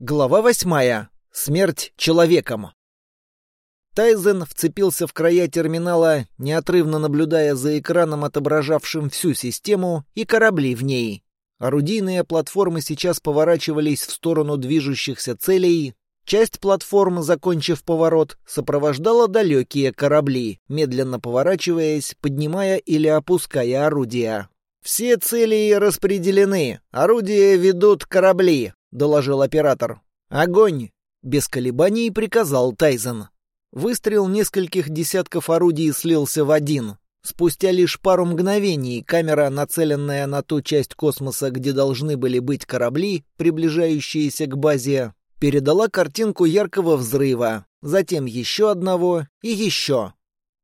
Глава восьмая. Смерть человеком. Тайзен вцепился в края терминала, неотрывно наблюдая за экраном, отображавшим всю систему и корабли в ней. Орудийные платформы сейчас поворачивались в сторону движущихся целей. Часть платформ, закончив поворот, сопровождала далекие корабли, медленно поворачиваясь, поднимая или опуская орудия. «Все цели распределены. Орудия ведут корабли доложил оператор. «Огонь!» — без колебаний приказал Тайзен. Выстрел нескольких десятков орудий слился в один. Спустя лишь пару мгновений камера, нацеленная на ту часть космоса, где должны были быть корабли, приближающиеся к базе, передала картинку яркого взрыва, затем еще одного и еще.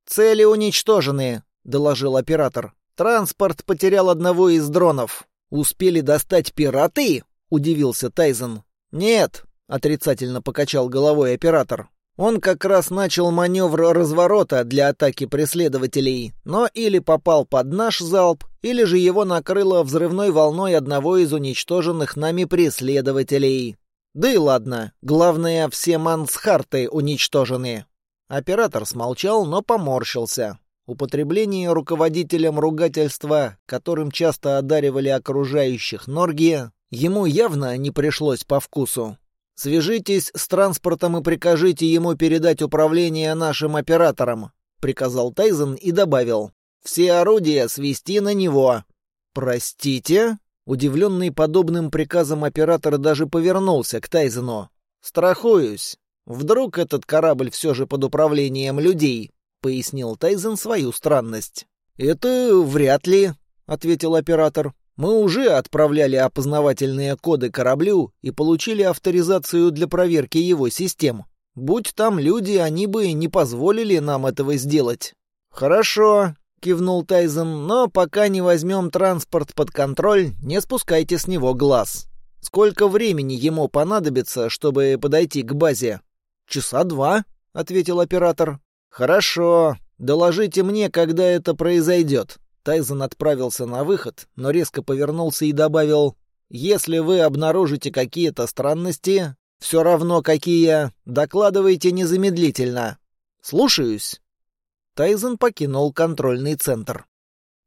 «Цели уничтожены», — доложил оператор. «Транспорт потерял одного из дронов. Успели достать пираты?» — удивился Тайзен. «Нет», — отрицательно покачал головой оператор. «Он как раз начал маневр разворота для атаки преследователей, но или попал под наш залп, или же его накрыло взрывной волной одного из уничтоженных нами преследователей. Да и ладно, главное, все мансхарты уничтожены». Оператор смолчал, но поморщился. Употребление руководителем ругательства, которым часто одаривали окружающих Норги, Ему явно не пришлось по вкусу. «Свяжитесь с транспортом и прикажите ему передать управление нашим операторам», — приказал Тайзен и добавил. «Все орудия свести на него». «Простите?» Удивленный подобным приказом оператор даже повернулся к Тайзену. «Страхуюсь. Вдруг этот корабль все же под управлением людей?» — пояснил Тайзен свою странность. «Это вряд ли», — ответил оператор. Мы уже отправляли опознавательные коды кораблю и получили авторизацию для проверки его систем. Будь там люди, они бы не позволили нам этого сделать. Хорошо, кивнул Тайзен, но пока не возьмем транспорт под контроль, не спускайте с него глаз. Сколько времени ему понадобится, чтобы подойти к базе? Часа два, ответил оператор. Хорошо, доложите мне, когда это произойдет. Тайзен отправился на выход, но резко повернулся и добавил, «Если вы обнаружите какие-то странности, все равно какие, докладывайте незамедлительно. Слушаюсь». Тайзен покинул контрольный центр.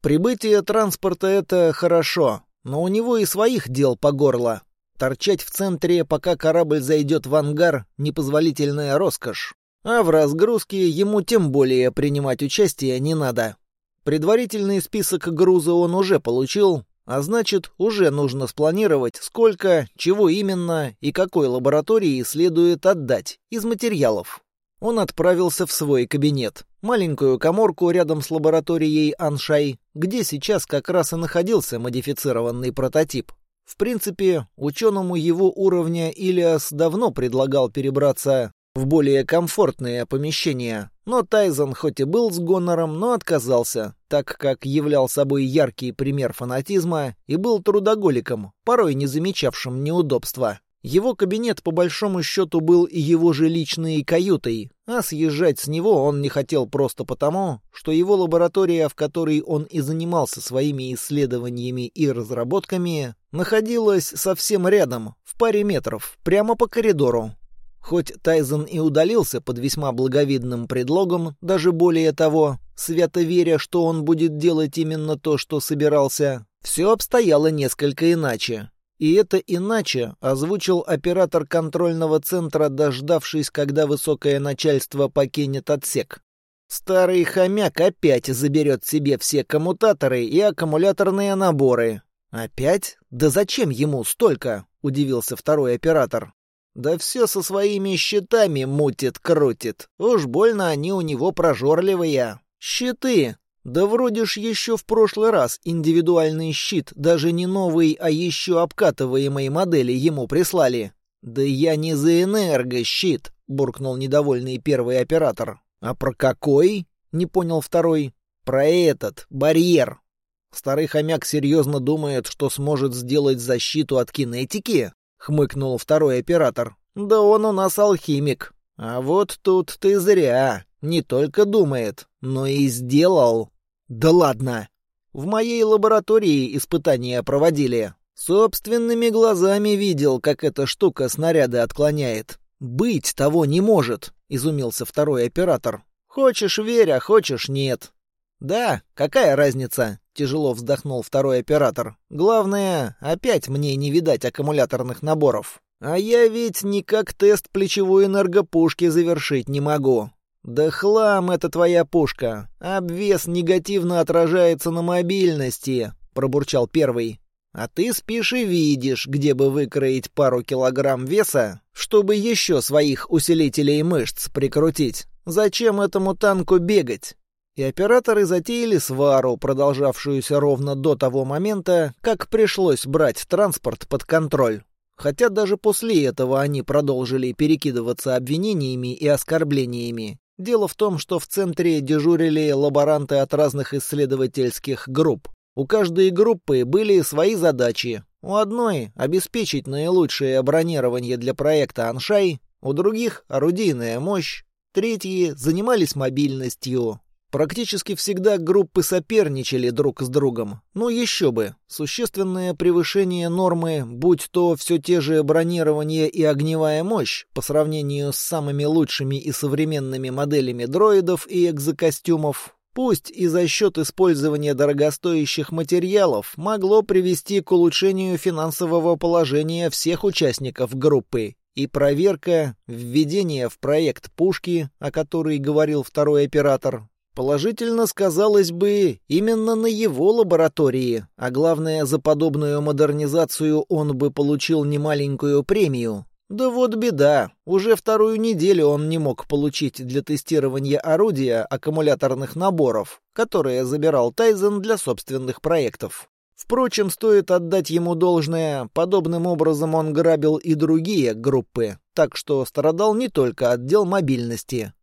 Прибытие транспорта — это хорошо, но у него и своих дел по горло. Торчать в центре, пока корабль зайдет в ангар — непозволительная роскошь. А в разгрузке ему тем более принимать участие не надо. Предварительный список груза он уже получил, а значит, уже нужно спланировать, сколько, чего именно и какой лаборатории следует отдать из материалов. Он отправился в свой кабинет, маленькую коморку рядом с лабораторией Аншай, где сейчас как раз и находился модифицированный прототип. В принципе, ученому его уровня Илиас давно предлагал перебраться в более комфортное помещение. Но Тайзон хоть и был с гонором, но отказался, так как являл собой яркий пример фанатизма и был трудоголиком, порой не замечавшим неудобства. Его кабинет по большому счету был и его же личной каютой, а съезжать с него он не хотел просто потому, что его лаборатория, в которой он и занимался своими исследованиями и разработками, находилась совсем рядом, в паре метров, прямо по коридору, Хоть Тайзен и удалился под весьма благовидным предлогом, даже более того, свято веря, что он будет делать именно то, что собирался, все обстояло несколько иначе. И это иначе озвучил оператор контрольного центра, дождавшись, когда высокое начальство покинет отсек. Старый хомяк опять заберет себе все коммутаторы и аккумуляторные наборы. «Опять? Да зачем ему столько?» — удивился второй оператор. Да все со своими щитами мутит-крутит. Уж больно они у него прожорливые. Щиты! Да вроде ж еще в прошлый раз индивидуальный щит, даже не новый, а еще обкатываемой модели ему прислали. «Да я не за энергощит», — буркнул недовольный первый оператор. «А про какой?» — не понял второй. «Про этот, барьер». Старый хомяк серьезно думает, что сможет сделать защиту от кинетики? Хмыкнул второй оператор. Да он у нас алхимик. А вот тут ты зря. Не только думает, но и сделал. Да ладно. В моей лаборатории испытания проводили. Собственными глазами видел, как эта штука снаряды отклоняет. Быть того не может, изумился второй оператор. Хочешь верь, а хочешь нет. Да, какая разница? Тяжело вздохнул второй оператор. Главное, опять мне не видать аккумуляторных наборов. А я ведь никак тест плечевой энергопушки завершить не могу. Да хлам это твоя пушка. Обвес негативно отражается на мобильности, пробурчал первый. А ты спишь и видишь, где бы выкроить пару килограмм веса, чтобы еще своих усилителей мышц прикрутить. Зачем этому танку бегать? И операторы затеяли свару, продолжавшуюся ровно до того момента, как пришлось брать транспорт под контроль. Хотя даже после этого они продолжили перекидываться обвинениями и оскорблениями. Дело в том, что в центре дежурили лаборанты от разных исследовательских групп. У каждой группы были свои задачи. У одной — обеспечить наилучшее бронирование для проекта «Аншай», у других — орудийная мощь, третьи занимались мобильностью, Практически всегда группы соперничали друг с другом. Ну еще бы, существенное превышение нормы, будь то все те же бронирование и огневая мощь, по сравнению с самыми лучшими и современными моделями дроидов и экзокостюмов, пусть и за счет использования дорогостоящих материалов, могло привести к улучшению финансового положения всех участников группы. И проверка, введение в проект пушки, о которой говорил второй оператор, Положительно сказалось бы именно на его лаборатории, а главное, за подобную модернизацию он бы получил немаленькую премию. Да вот беда, уже вторую неделю он не мог получить для тестирования орудия аккумуляторных наборов, которые забирал Тайзен для собственных проектов. Впрочем, стоит отдать ему должное, подобным образом он грабил и другие группы, так что страдал не только отдел мобильности.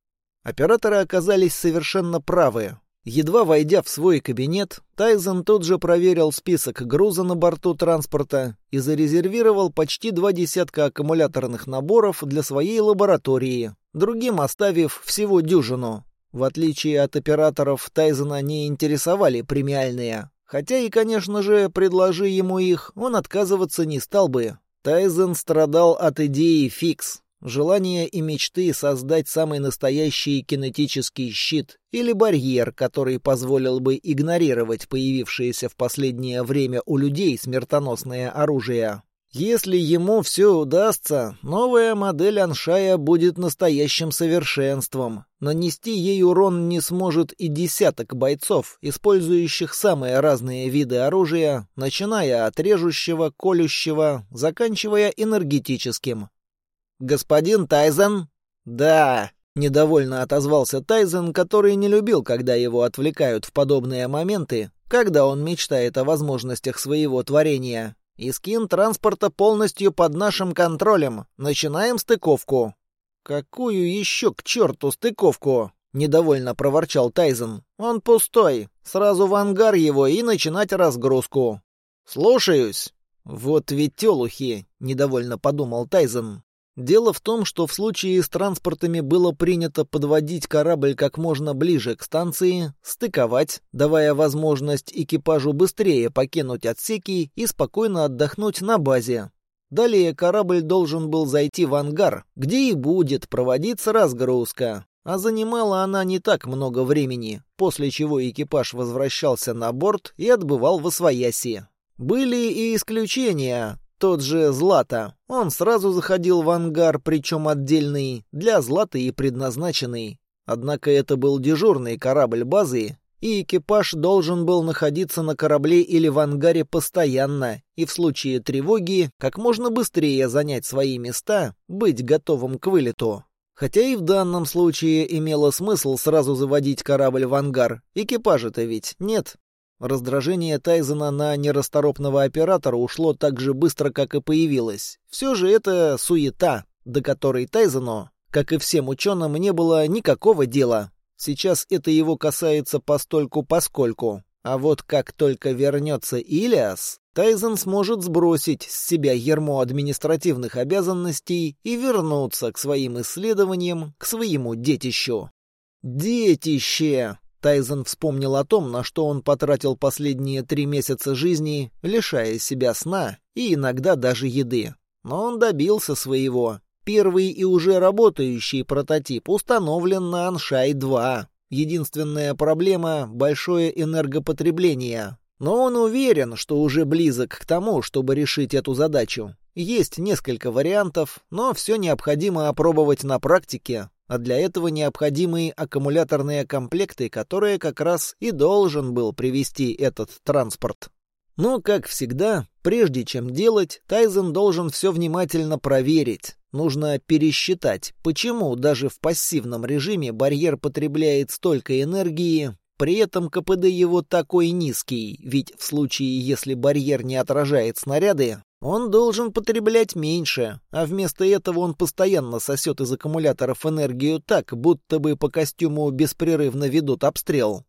Операторы оказались совершенно правы. Едва войдя в свой кабинет, Тайзен тут же проверил список груза на борту транспорта и зарезервировал почти два десятка аккумуляторных наборов для своей лаборатории, другим оставив всего дюжину. В отличие от операторов, Тайзена не интересовали премиальные. Хотя и, конечно же, предложи ему их, он отказываться не стал бы. Тайзен страдал от идеи фикс. Желание и мечты создать самый настоящий кинетический щит или барьер, который позволил бы игнорировать появившееся в последнее время у людей смертоносное оружие. Если ему все удастся, новая модель Аншая будет настоящим совершенством. Нанести ей урон не сможет и десяток бойцов, использующих самые разные виды оружия, начиная от режущего, колющего, заканчивая энергетическим. «Господин Тайзен?» «Да», — недовольно отозвался Тайзен, который не любил, когда его отвлекают в подобные моменты, когда он мечтает о возможностях своего творения. «Искин транспорта полностью под нашим контролем. Начинаем стыковку». «Какую еще к черту стыковку?» — недовольно проворчал Тайзен. «Он пустой. Сразу в ангар его и начинать разгрузку». «Слушаюсь». «Вот ведь телухи», — недовольно подумал Тайзен. Дело в том, что в случае с транспортами было принято подводить корабль как можно ближе к станции, стыковать, давая возможность экипажу быстрее покинуть отсеки и спокойно отдохнуть на базе. Далее корабль должен был зайти в ангар, где и будет проводиться разгрузка. А занимала она не так много времени, после чего экипаж возвращался на борт и отбывал в Освояси. Были и исключения. Тот же Злата. Он сразу заходил в ангар, причем отдельный, для Златы и предназначенный. Однако это был дежурный корабль базы, и экипаж должен был находиться на корабле или в ангаре постоянно, и в случае тревоги как можно быстрее занять свои места, быть готовым к вылету. Хотя и в данном случае имело смысл сразу заводить корабль в ангар, экипажа-то ведь нет. Раздражение Тайзена на нерасторопного оператора ушло так же быстро, как и появилось. Все же это суета, до которой Тайзену, как и всем ученым, не было никакого дела. Сейчас это его касается постольку-поскольку. А вот как только вернется Илиас, Тайзен сможет сбросить с себя ермо административных обязанностей и вернуться к своим исследованиям, к своему детищу. Детище! Тайзен вспомнил о том, на что он потратил последние три месяца жизни, лишая себя сна и иногда даже еды. Но он добился своего. Первый и уже работающий прототип установлен на Аншай-2. Единственная проблема — большое энергопотребление. Но он уверен, что уже близок к тому, чтобы решить эту задачу. Есть несколько вариантов, но все необходимо опробовать на практике, а для этого необходимы аккумуляторные комплекты, которые как раз и должен был привести этот транспорт. Но, как всегда, прежде чем делать, Тайзен должен все внимательно проверить. Нужно пересчитать, почему даже в пассивном режиме барьер потребляет столько энергии, при этом КПД его такой низкий, ведь в случае, если барьер не отражает снаряды, он должен потреблять меньше, а вместо этого он постоянно сосет из аккумуляторов энергию так, будто бы по костюму беспрерывно ведут обстрел.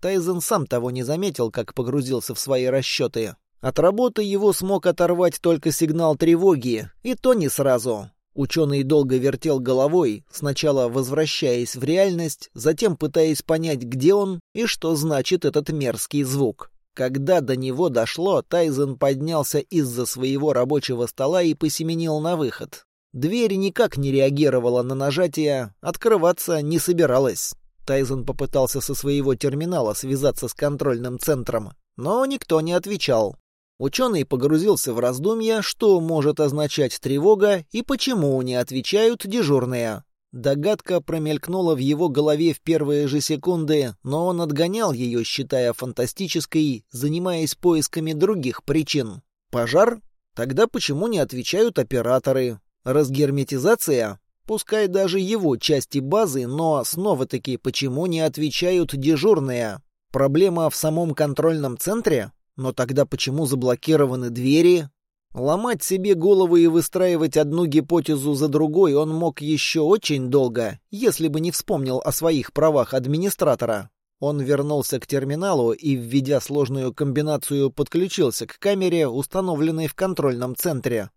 Тайзен сам того не заметил, как погрузился в свои расчеты. От работы его смог оторвать только сигнал тревоги, и то не сразу. Ученый долго вертел головой, сначала возвращаясь в реальность, затем пытаясь понять, где он и что значит этот мерзкий звук. Когда до него дошло, Тайзен поднялся из-за своего рабочего стола и посеменил на выход. Дверь никак не реагировала на нажатие, открываться не собиралась. Тайзен попытался со своего терминала связаться с контрольным центром, но никто не отвечал. Ученый погрузился в раздумья, что может означать тревога и почему не отвечают дежурные. Догадка промелькнула в его голове в первые же секунды, но он отгонял ее, считая фантастической, занимаясь поисками других причин. Пожар? Тогда почему не отвечают операторы? Разгерметизация? Пускай даже его части базы, но снова-таки почему не отвечают дежурные? Проблема в самом контрольном центре? Но тогда почему заблокированы двери? Ломать себе голову и выстраивать одну гипотезу за другой он мог еще очень долго, если бы не вспомнил о своих правах администратора. Он вернулся к терминалу и, введя сложную комбинацию, подключился к камере, установленной в контрольном центре.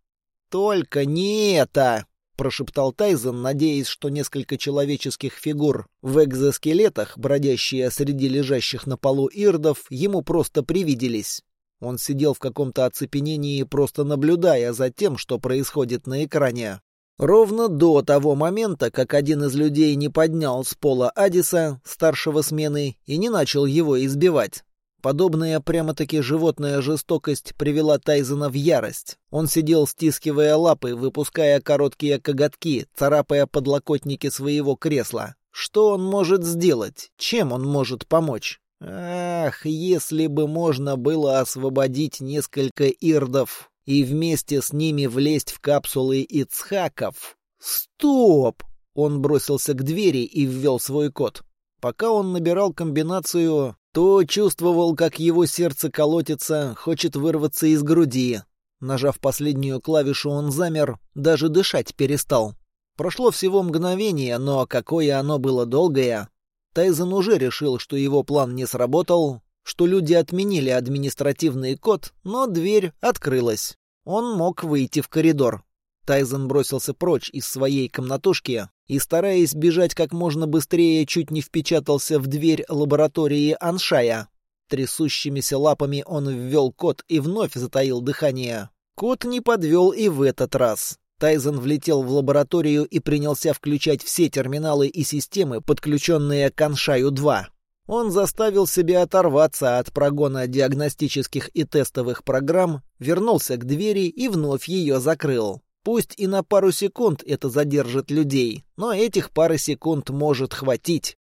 «Только не это!» — прошептал Тайзен, надеясь, что несколько человеческих фигур в экзоскелетах, бродящие среди лежащих на полу ирдов, ему просто привиделись. Он сидел в каком-то оцепенении, просто наблюдая за тем, что происходит на экране. Ровно до того момента, как один из людей не поднял с пола Адиса, старшего смены, и не начал его избивать. Подобная прямо-таки животная жестокость привела Тайзена в ярость. Он сидел, стискивая лапы, выпуская короткие коготки, царапая подлокотники своего кресла. Что он может сделать? Чем он может помочь? Ах, если бы можно было освободить несколько ирдов и вместе с ними влезть в капсулы Ицхаков. Стоп! Он бросился к двери и ввел свой код. Пока он набирал комбинацию, то чувствовал, как его сердце колотится, хочет вырваться из груди. Нажав последнюю клавишу, он замер, даже дышать перестал. Прошло всего мгновение, но какое оно было долгое. Тайзен уже решил, что его план не сработал, что люди отменили административный код, но дверь открылась. Он мог выйти в коридор. Тайзен бросился прочь из своей комнатушки и, стараясь бежать как можно быстрее, чуть не впечатался в дверь лаборатории Аншая. Трясущимися лапами он ввел код и вновь затаил дыхание. Код не подвел и в этот раз. Тайзен влетел в лабораторию и принялся включать все терминалы и системы, подключенные к Аншаю-2. Он заставил себя оторваться от прогона диагностических и тестовых программ, вернулся к двери и вновь ее закрыл. Пусть и на пару секунд это задержит людей, но этих пары секунд может хватить.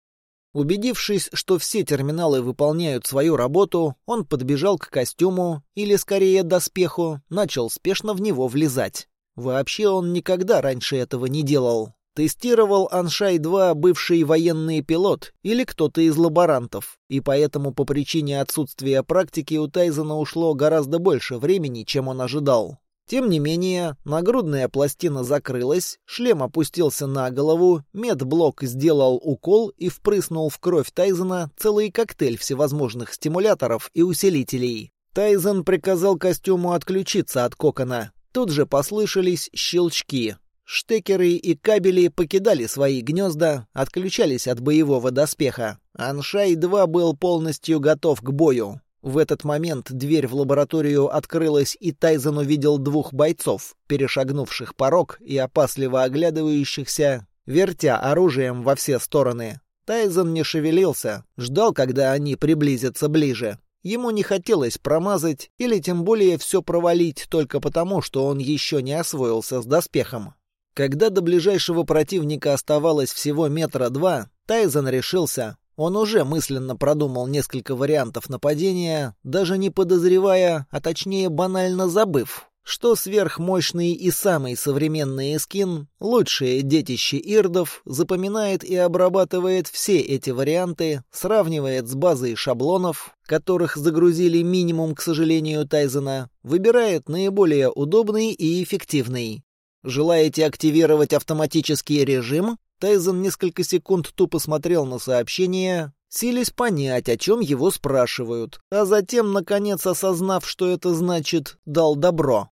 Убедившись, что все терминалы выполняют свою работу, он подбежал к костюму, или скорее доспеху, начал спешно в него влезать. Вообще он никогда раньше этого не делал. Тестировал Аншай-2 бывший военный пилот или кто-то из лаборантов, и поэтому по причине отсутствия практики у Тайзена ушло гораздо больше времени, чем он ожидал. Тем не менее, нагрудная пластина закрылась, шлем опустился на голову, медблок сделал укол и впрыснул в кровь Тайзена целый коктейль всевозможных стимуляторов и усилителей. Тайзен приказал костюму отключиться от кокона. Тут же послышались щелчки. Штекеры и кабели покидали свои гнезда, отключались от боевого доспеха. Аншай-2 был полностью готов к бою. В этот момент дверь в лабораторию открылась, и Тайзен увидел двух бойцов, перешагнувших порог и опасливо оглядывающихся, вертя оружием во все стороны. Тайзен не шевелился, ждал, когда они приблизятся ближе. Ему не хотелось промазать или тем более все провалить только потому, что он еще не освоился с доспехом. Когда до ближайшего противника оставалось всего метра два, Тайзен решился. Он уже мысленно продумал несколько вариантов нападения, даже не подозревая, а точнее банально забыв, что сверхмощный и самый современный эскин, лучшее детище ирдов, запоминает и обрабатывает все эти варианты, сравнивает с базой шаблонов, которых загрузили минимум, к сожалению, Тайзена, выбирает наиболее удобный и эффективный. Желаете активировать автоматический режим? Тайзен несколько секунд тупо смотрел на сообщение, силясь понять, о чем его спрашивают, а затем, наконец, осознав, что это значит, дал добро.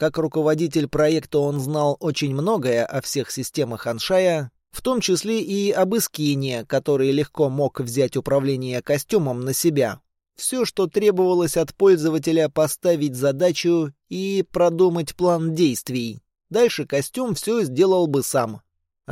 Как руководитель проекта он знал очень многое о всех системах Аншая, в том числе и об Искине, который легко мог взять управление костюмом на себя. Все, что требовалось от пользователя поставить задачу и продумать план действий. Дальше костюм все сделал бы сам.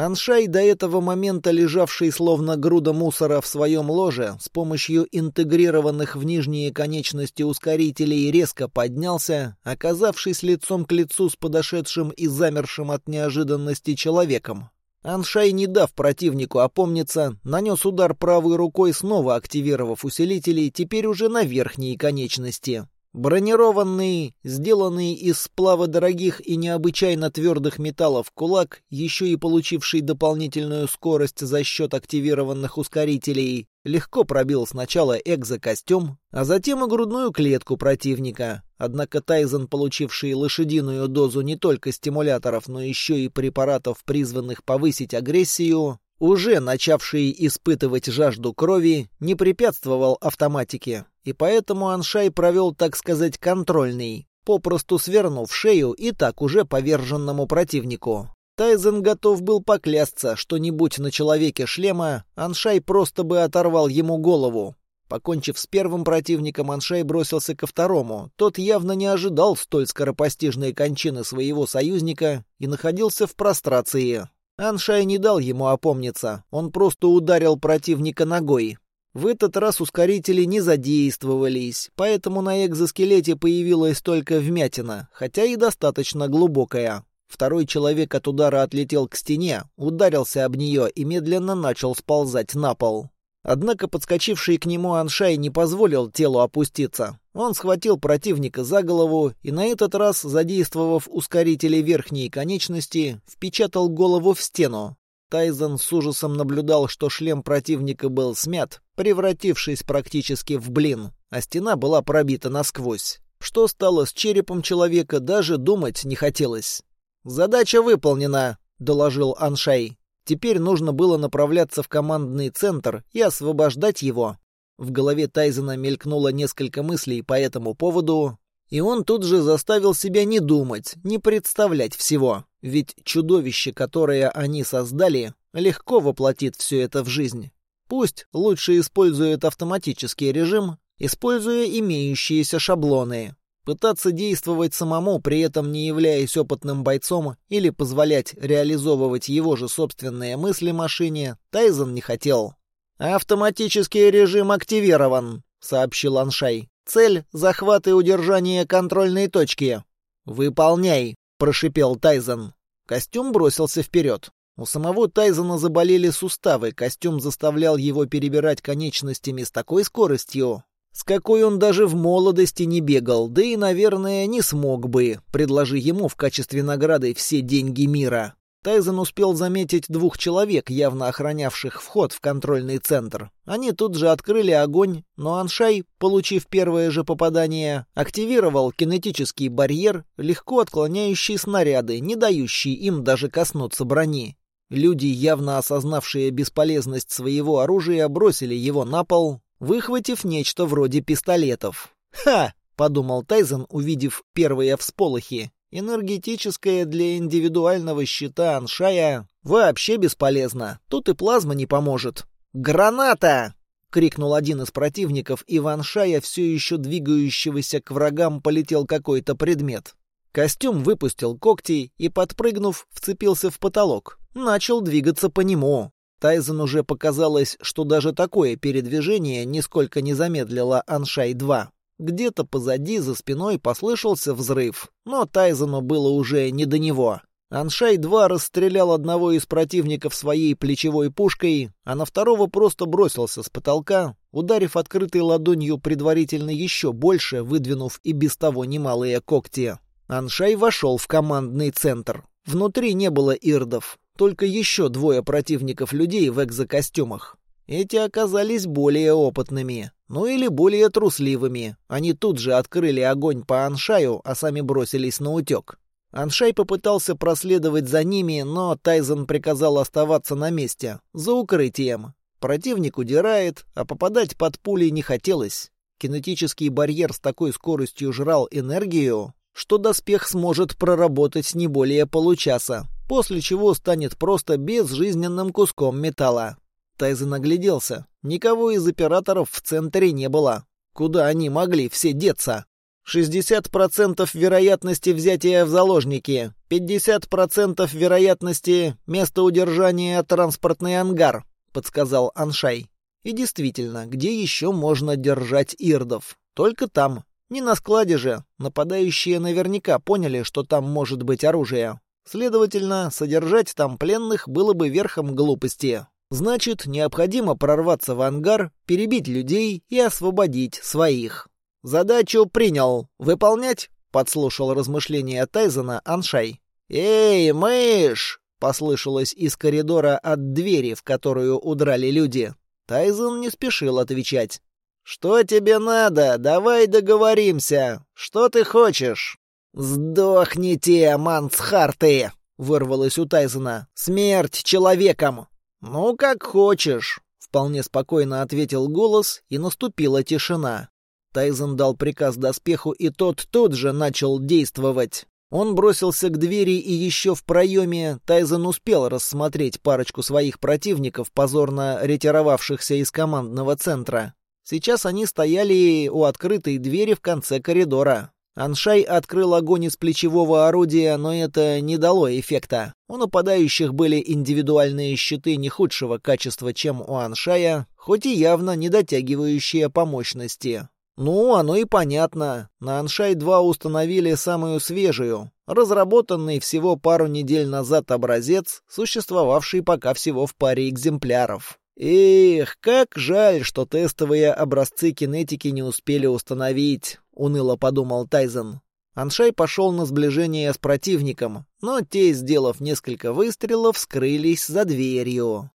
Аншай, до этого момента лежавший словно груда мусора в своем ложе, с помощью интегрированных в нижние конечности ускорителей резко поднялся, оказавшись лицом к лицу с подошедшим и замершим от неожиданности человеком. Аншай, не дав противнику опомниться, нанес удар правой рукой, снова активировав усилители, теперь уже на верхние конечности. Бронированный, сделанный из сплава дорогих и необычайно твердых металлов кулак, еще и получивший дополнительную скорость за счет активированных ускорителей, легко пробил сначала экзокостюм, а затем и грудную клетку противника. Однако Тайзен, получивший лошадиную дозу не только стимуляторов, но еще и препаратов, призванных повысить агрессию, уже начавший испытывать жажду крови, не препятствовал автоматике, и поэтому Аншай провел, так сказать, контрольный, попросту свернув шею и так уже поверженному противнику. Тайзен готов был поклясться, что не будь на человеке шлема, Аншай просто бы оторвал ему голову. Покончив с первым противником, Аншай бросился ко второму. Тот явно не ожидал столь скоропостижной кончины своего союзника и находился в прострации. Аншай не дал ему опомниться, он просто ударил противника ногой. В этот раз ускорители не задействовались, поэтому на экзоскелете появилась только вмятина, хотя и достаточно глубокая. Второй человек от удара отлетел к стене, ударился об нее и медленно начал сползать на пол. Однако подскочивший к нему Аншай не позволил телу опуститься. Он схватил противника за голову и на этот раз, задействовав ускорители верхней конечности, впечатал голову в стену. Тайзен с ужасом наблюдал, что шлем противника был смят, превратившись практически в блин, а стена была пробита насквозь. Что стало с черепом человека, даже думать не хотелось. «Задача выполнена», — доложил Аншай. Теперь нужно было направляться в командный центр и освобождать его. В голове Тайзена мелькнуло несколько мыслей по этому поводу, и он тут же заставил себя не думать, не представлять всего. Ведь чудовище, которое они создали, легко воплотит все это в жизнь. Пусть лучше использует автоматический режим, используя имеющиеся шаблоны. Пытаться действовать самому, при этом не являясь опытным бойцом, или позволять реализовывать его же собственные мысли машине, Тайзен не хотел. «Автоматический режим активирован», — сообщил Аншай. «Цель — захват и удержание контрольной точки». «Выполняй», — прошипел Тайзен. Костюм бросился вперед. У самого Тайзена заболели суставы, костюм заставлял его перебирать конечностями с такой скоростью, с какой он даже в молодости не бегал, да и, наверное, не смог бы, предложи ему в качестве награды все деньги мира. Тайзен успел заметить двух человек, явно охранявших вход в контрольный центр. Они тут же открыли огонь, но Аншай, получив первое же попадание, активировал кинетический барьер, легко отклоняющий снаряды, не дающий им даже коснуться брони. Люди, явно осознавшие бесполезность своего оружия, бросили его на пол, выхватив нечто вроде пистолетов. «Ха!» — подумал Тайзен, увидев первые всполохи. Энергетическая для индивидуального щита Аншая вообще бесполезна. Тут и плазма не поможет. «Граната!» — крикнул один из противников, и в Аншая, все еще двигающегося к врагам, полетел какой-то предмет. Костюм выпустил когти и, подпрыгнув, вцепился в потолок. Начал двигаться по нему. Тайзен уже показалось, что даже такое передвижение нисколько не замедлило Аншай-2. Где-то позади, за спиной, послышался взрыв, но Тайзену было уже не до него. Аншай-2 расстрелял одного из противников своей плечевой пушкой, а на второго просто бросился с потолка, ударив открытой ладонью предварительно еще больше, выдвинув и без того немалые когти. Аншай вошел в командный центр. Внутри не было ирдов, только еще двое противников людей в экзокостюмах. Эти оказались более опытными, ну или более трусливыми. Они тут же открыли огонь по Аншаю, а сами бросились на утек. Аншай попытался проследовать за ними, но Тайзен приказал оставаться на месте, за укрытием. Противник удирает, а попадать под пули не хотелось. Кинетический барьер с такой скоростью жрал энергию, что доспех сможет проработать не более получаса, после чего станет просто безжизненным куском металла. Тайзен огляделся. Никого из операторов в центре не было. Куда они могли все деться? 60% вероятности взятия в заложники, 50% вероятности места удержания транспортный ангар, подсказал Аншай. И действительно, где еще можно держать ирдов? Только там. Не на складе же. Нападающие наверняка поняли, что там может быть оружие. Следовательно, содержать там пленных было бы верхом глупости. Значит, необходимо прорваться в ангар, перебить людей и освободить своих. «Задачу принял. Выполнять?» — подслушал размышления Тайзена Аншай. «Эй, мышь!» — послышалось из коридора от двери, в которую удрали люди. Тайзен не спешил отвечать. «Что тебе надо? Давай договоримся. Что ты хочешь?» «Сдохните, мансхарты!» — вырвалось у Тайзена. «Смерть человеком!» «Ну, как хочешь», — вполне спокойно ответил голос, и наступила тишина. Тайзен дал приказ доспеху, и тот тут же начал действовать. Он бросился к двери, и еще в проеме Тайзен успел рассмотреть парочку своих противников, позорно ретировавшихся из командного центра. Сейчас они стояли у открытой двери в конце коридора. Аншай открыл огонь из плечевого орудия, но это не дало эффекта. У нападающих были индивидуальные щиты не худшего качества, чем у Аншая, хоть и явно не дотягивающие по мощности. Ну, оно и понятно. На Аншай-2 установили самую свежую, разработанный всего пару недель назад образец, существовавший пока всего в паре экземпляров. «Эх, как жаль, что тестовые образцы кинетики не успели установить», — уныло подумал Тайзен. Аншай пошел на сближение с противником, но те, сделав несколько выстрелов, скрылись за дверью.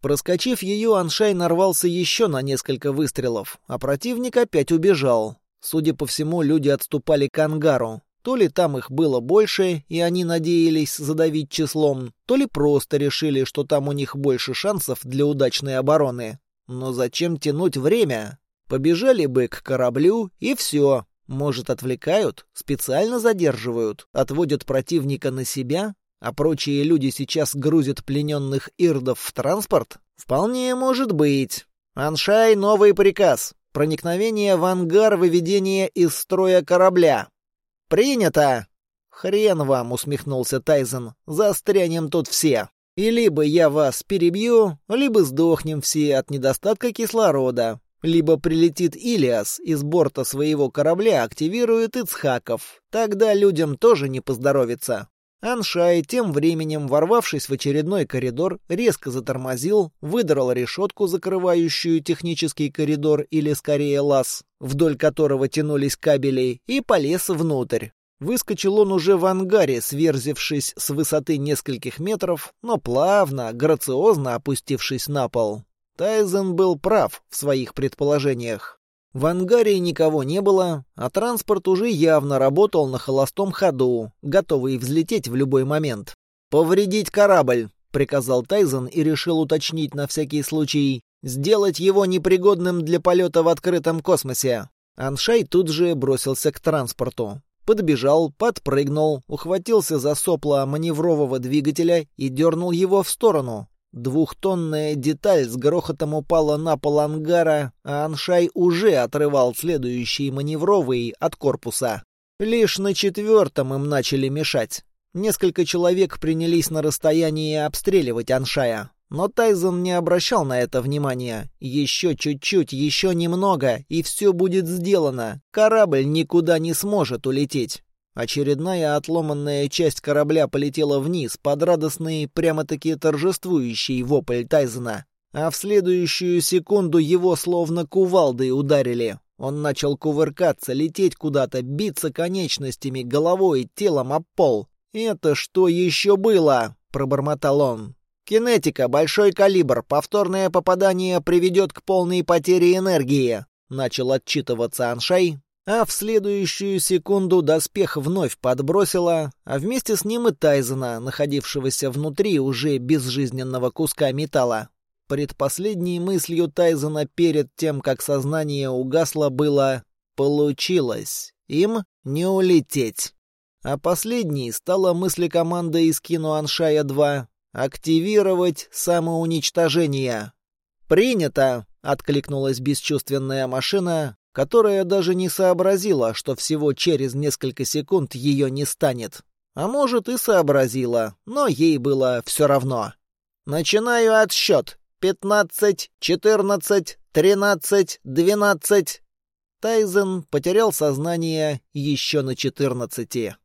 Проскочив ее, Аншай нарвался еще на несколько выстрелов, а противник опять убежал. Судя по всему, люди отступали к ангару. То ли там их было больше, и они надеялись задавить числом, то ли просто решили, что там у них больше шансов для удачной обороны. Но зачем тянуть время? Побежали бы к кораблю, и все. Может, отвлекают, специально задерживают, отводят противника на себя, а прочие люди сейчас грузят плененных ирдов в транспорт? Вполне может быть. Аншай, новый приказ. Проникновение в ангар выведение из строя корабля. «Принято!» «Хрен вам!» — усмехнулся Тайзен. «Застрянем тут все. И либо я вас перебью, либо сдохнем все от недостатка кислорода. Либо прилетит Илиас из борта своего корабля активирует Ицхаков. Тогда людям тоже не поздоровится. Аншай, тем временем, ворвавшись в очередной коридор, резко затормозил, выдрал решетку, закрывающую технический коридор или, скорее, лаз, вдоль которого тянулись кабели, и полез внутрь. Выскочил он уже в ангаре, сверзившись с высоты нескольких метров, но плавно, грациозно опустившись на пол. Тайзен был прав в своих предположениях. В ангаре никого не было, а транспорт уже явно работал на холостом ходу, готовый взлететь в любой момент. «Повредить корабль», — приказал Тайзен и решил уточнить на всякий случай, сделать его непригодным для полета в открытом космосе. Аншай тут же бросился к транспорту. Подбежал, подпрыгнул, ухватился за сопло маневрового двигателя и дернул его в сторону. Двухтонная деталь с грохотом упала на пол ангара, а Аншай уже отрывал следующий маневровый от корпуса. Лишь на четвертом им начали мешать. Несколько человек принялись на расстоянии обстреливать Аншая. Но Тайзен не обращал на это внимания. Еще чуть-чуть, еще немного, и все будет сделано. Корабль никуда не сможет улететь. Очередная отломанная часть корабля полетела вниз под радостный, прямо-таки торжествующий вопль Тайзена. А в следующую секунду его словно кувалдой ударили. Он начал кувыркаться, лететь куда-то, биться конечностями, головой, телом об пол. «Это что еще было?» — пробормотал он. «Кинетика, большой калибр, повторное попадание приведет к полной потере энергии», — начал отчитываться Аншай, а в следующую секунду доспех вновь подбросило, а вместе с ним и Тайзена, находившегося внутри уже безжизненного куска металла. Предпоследней мыслью Тайзена перед тем, как сознание угасло, было «получилось, им не улететь». А последней стала мысль команды из кино Аншая-2 «Активировать самоуничтожение». «Принято!» — откликнулась бесчувственная машина, которая даже не сообразила, что всего через несколько секунд ее не станет. А может, и сообразила, но ей было все равно. «Начинаю отсчет. Пятнадцать, четырнадцать, тринадцать, двенадцать...» Тайзен потерял сознание еще на четырнадцати.